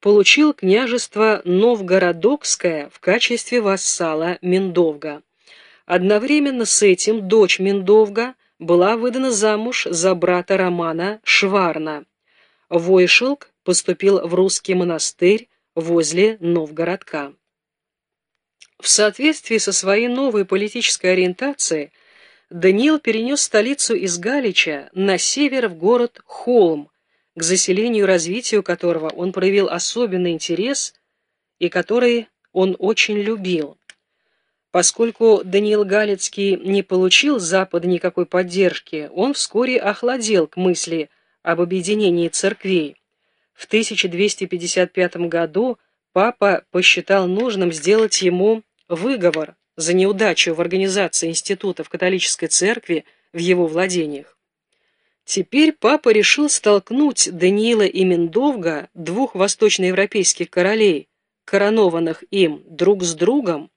получил княжество Новгородокское в качестве вассала Миндовга. Одновременно с этим дочь Миндовга была выдана замуж за брата Романа Шварна. Войшелк поступил в русский монастырь возле Новгородка. В соответствии со своей новой политической ориентацией Даниил перенес столицу из Галича на север в город Холм, к заселению и развитию которого он проявил особенный интерес и который он очень любил. Поскольку Даниил Галицкий не получил с Запада никакой поддержки, он вскоре охладел к мысли об объединении церквей. В 1255 году папа посчитал нужным сделать ему выговор за неудачу в организации институтов католической церкви в его владениях. Теперь папа решил столкнуть Даниила и Миндовга, двух восточноевропейских королей, коронованных им друг с другом,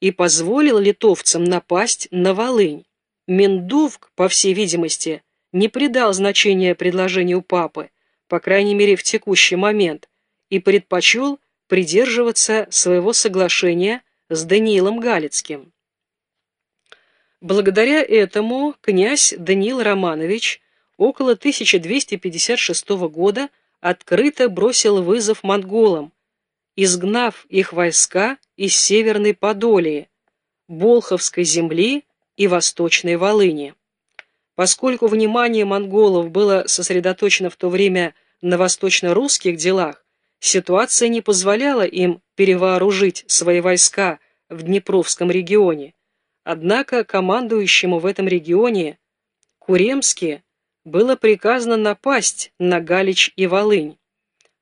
и позволил литовцам напасть на Волынь. Миндовг, по всей видимости, не придал значения предложению папы, по крайней мере в текущий момент, и предпочел придерживаться своего соглашения с Даниилом Галицким. Благодаря этому князь Даниил Романович около 1256 года открыто бросил вызов монголам, изгнав их войска из Северной Подолии, Болховской земли и Восточной Волыни. Поскольку внимание монголов было сосредоточено в то время на восточно-русских делах, ситуация не позволяла им перевооружить свои войска в Днепровском регионе. Однако командующему в этом регионе Куремске было приказано напасть на Галич и Волынь.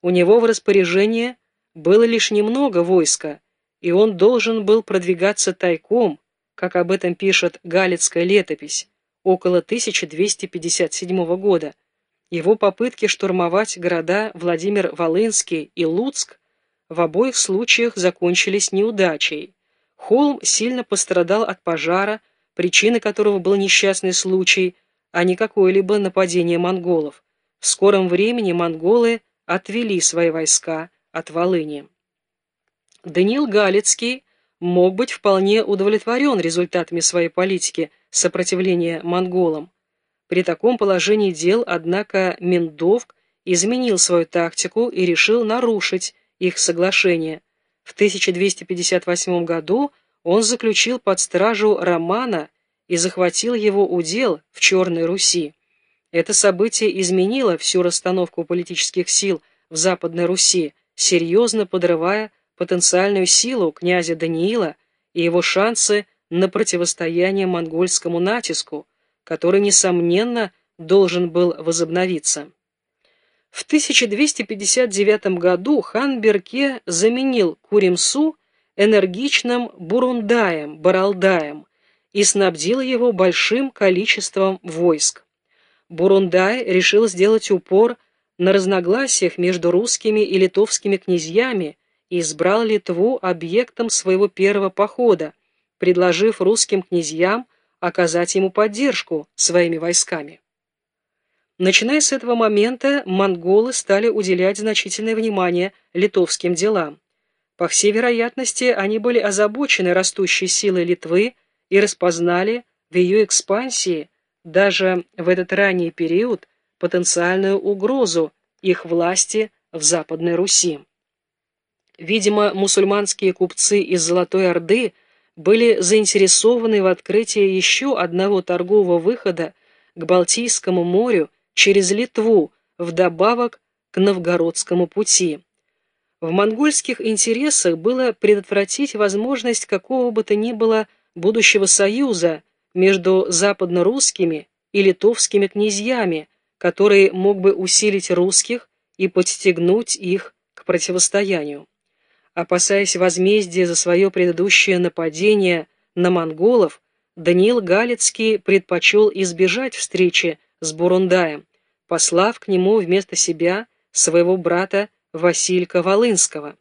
У него в распоряжении было лишь немного войска, и он должен был продвигаться тайком, как об этом пишет Галицкая летопись, около 1257 года. Его попытки штурмовать города Владимир-Волынский и Луцк в обоих случаях закончились неудачей. Холм сильно пострадал от пожара, причиной которого был несчастный случай, а не какое-либо нападение монголов. В скором времени монголы отвели свои войска от Волыни. Даниил Галицкий мог быть вполне удовлетворен результатами своей политики сопротивления монголам. При таком положении дел, однако, Миндовк изменил свою тактику и решил нарушить их соглашение. В 1258 году он заключил под стражу Романа и захватил его удел в Черной Руси. Это событие изменило всю расстановку политических сил в Западной Руси, серьезно подрывая потенциальную силу князя Даниила и его шансы на противостояние монгольскому натиску, который, несомненно, должен был возобновиться. В 1259 году хан Берке заменил Куримсу энергичным Бурундаем, Баралдаем и снабдил его большим количеством войск. Бурундай решил сделать упор на разногласиях между русскими и литовскими князьями и избрал Литву объектом своего первого похода, предложив русским князьям оказать ему поддержку своими войсками. Начиная с этого момента, монголы стали уделять значительное внимание литовским делам. По всей вероятности, они были озабочены растущей силой Литвы и распознали в ее экспансии даже в этот ранний период потенциальную угрозу их власти в Западной Руси. Видимо, мусульманские купцы из Золотой Орды были заинтересованы в открытии еще одного торгового выхода к Балтийскому морю через Литву, вдобавок к Новгородскому пути. В монгольских интересах было предотвратить возможность какого бы то ни было будущего союза между западно-русскими и литовскими князьями, который мог бы усилить русских и подстегнуть их к противостоянию. Опасаясь возмездия за свое предыдущее нападение на монголов, Даниил Галицкий предпочел избежать встречи с Бурундаем, послав к нему вместо себя своего брата Василька Волынского.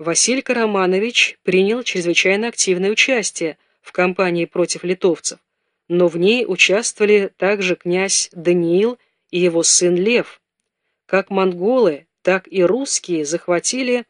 Василька Романович принял чрезвычайно активное участие в кампании против литовцев, но в ней участвовали также князь Даниил и его сын Лев. Как монголы, так и русские захватили